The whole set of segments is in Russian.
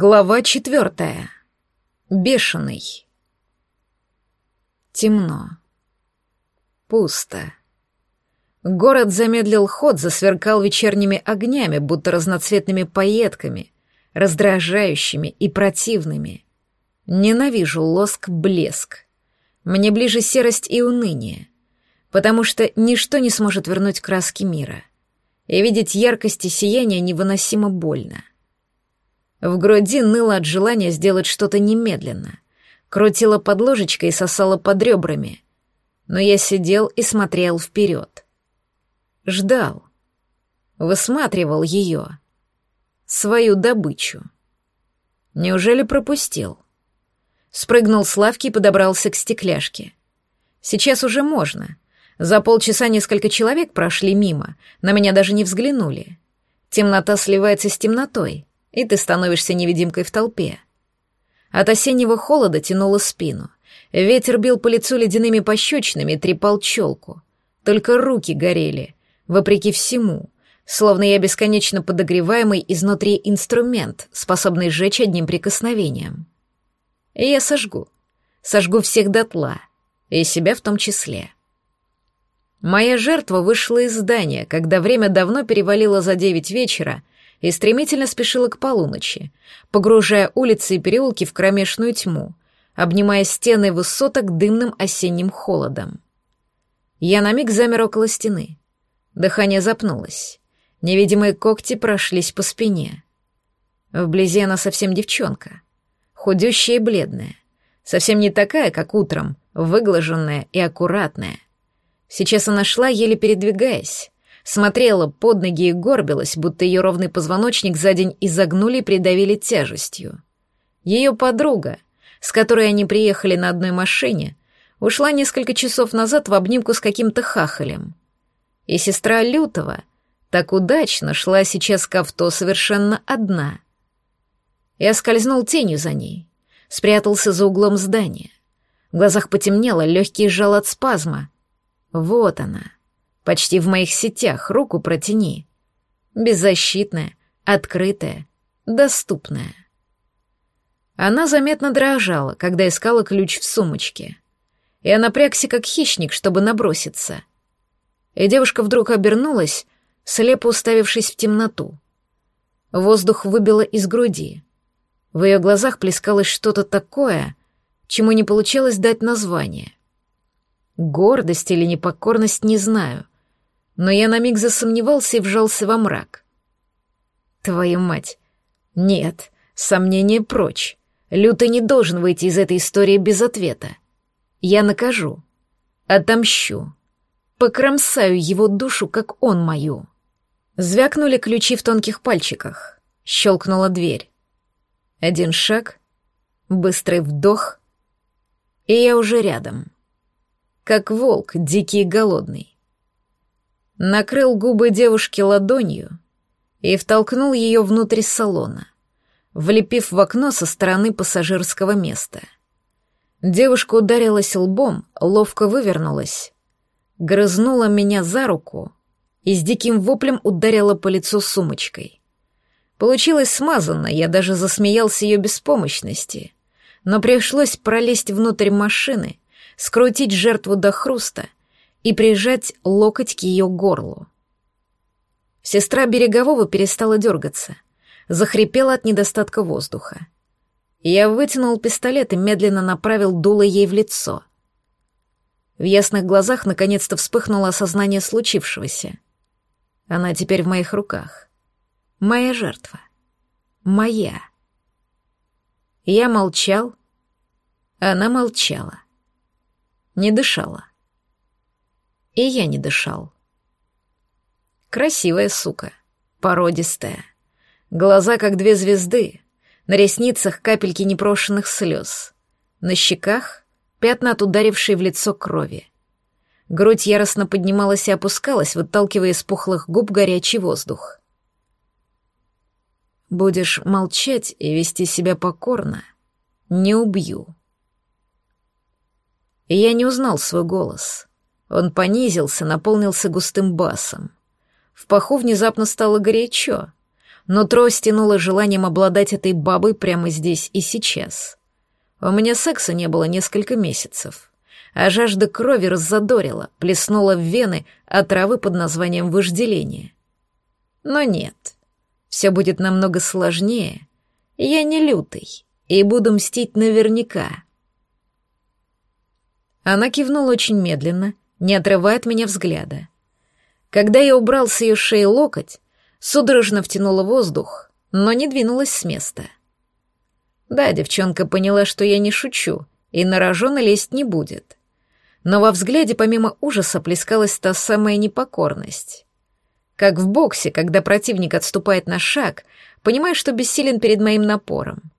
Глава четвертая. Бешеный. Темно. Пусто. Город замедлил ход, засверкал вечерними огнями, будто разноцветными пайетками, раздражающими и противными. Ненавижу лоск-блеск. Мне ближе серость и уныние, потому что ничто не сможет вернуть краски мира. И видеть яркость и сияние невыносимо больно. В груди ныло от желания сделать что-то немедленно. Крутила под ложечкой и сосала под ребрами. Но я сидел и смотрел вперед. Ждал. Высматривал ее. Свою добычу. Неужели пропустил? Спрыгнул с лавки и подобрался к стекляшке. Сейчас уже можно. За полчаса несколько человек прошли мимо, на меня даже не взглянули. Темнота сливается с темнотой и ты становишься невидимкой в толпе. От осеннего холода тянуло спину. Ветер бил по лицу ледяными пощечинами и трепал челку. Только руки горели, вопреки всему, словно я бесконечно подогреваемый изнутри инструмент, способный сжечь одним прикосновением. И я сожгу. Сожгу всех дотла, и себя в том числе. Моя жертва вышла из здания, когда время давно перевалило за девять вечера, и стремительно спешила к полуночи, погружая улицы и переулки в кромешную тьму, обнимая стены высоток дымным осенним холодом. Я на миг замер около стены. Дыхание запнулось. Невидимые когти прошлись по спине. Вблизи она совсем девчонка. Худющая и бледная. Совсем не такая, как утром, выглаженная и аккуратная. Сейчас она шла, еле передвигаясь, смотрела под ноги и горбилась, будто ее ровный позвоночник за день изогнули и придавили тяжестью. Ее подруга, с которой они приехали на одной машине, ушла несколько часов назад в обнимку с каким-то хахалем. И сестра Лютова так удачно шла сейчас к авто совершенно одна. Я скользнул тенью за ней, спрятался за углом здания. В глазах потемнело, легкий жал от спазма. Вот она — Почти в моих сетях руку протяни. Беззащитная, открытая, доступная. Она заметно дрожала, когда искала ключ в сумочке. И она напрягся как хищник, чтобы наброситься. И девушка вдруг обернулась, слепо уставившись в темноту. Воздух выбило из груди. В ее глазах плескалось что-то такое, чему не получалось дать название. Гордость или непокорность не знаю — но я на миг засомневался и вжался во мрак. Твою мать. Нет, сомнения прочь. Лютый не должен выйти из этой истории без ответа. Я накажу. Отомщу. Покромсаю его душу, как он мою. Звякнули ключи в тонких пальчиках. Щелкнула дверь. Один шаг, быстрый вдох, и я уже рядом. Как волк, дикий и голодный накрыл губы девушки ладонью и втолкнул ее внутрь салона, влепив в окно со стороны пассажирского места. Девушка ударилась лбом, ловко вывернулась, грызнула меня за руку и с диким воплем ударила по лицу сумочкой. Получилось смазанно, я даже засмеялся ее беспомощности, но пришлось пролезть внутрь машины, скрутить жертву до хруста — и прижать локоть к ее горлу. Сестра Берегового перестала дергаться, захрипела от недостатка воздуха. Я вытянул пистолет и медленно направил дуло ей в лицо. В ясных глазах наконец-то вспыхнуло осознание случившегося. Она теперь в моих руках. Моя жертва. Моя. Я молчал, она молчала. Не дышала и я не дышал. Красивая сука, породистая. Глаза, как две звезды, на ресницах капельки непрошенных слез, на щеках пятна от ударившей в лицо крови. Грудь яростно поднималась и опускалась, выталкивая из пухлых губ горячий воздух. «Будешь молчать и вести себя покорно, не убью». И я не узнал свой голос. Он понизился, наполнился густым басом. В паху внезапно стало горячо. Нутро стянуло желанием обладать этой бабой прямо здесь и сейчас. У меня секса не было несколько месяцев, а жажда крови раззадорила, плеснула в вены от травы под названием вожделение. Но нет, все будет намного сложнее. Я не лютый и буду мстить наверняка. Она кивнула очень медленно, не отрывая от меня взгляда. Когда я убрал с ее шеи локоть, судорожно втянула воздух, но не двинулась с места. Да, девчонка поняла, что я не шучу, и на рожон лезть не будет. Но во взгляде помимо ужаса плескалась та самая непокорность. Как в боксе, когда противник отступает на шаг, понимая, что бессилен перед моим напором.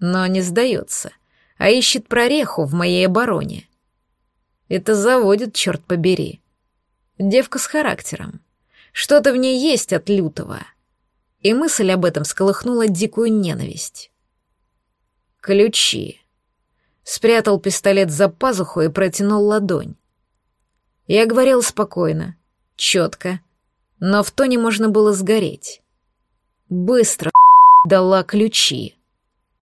Но не сдается, а ищет прореху в моей обороне. Это заводит, черт побери. Девка с характером. Что-то в ней есть от лютого. И мысль об этом сколыхнула дикую ненависть. Ключи. Спрятал пистолет за пазуху и протянул ладонь. Я говорил спокойно, четко, но в тоне можно было сгореть. Быстро дала ключи.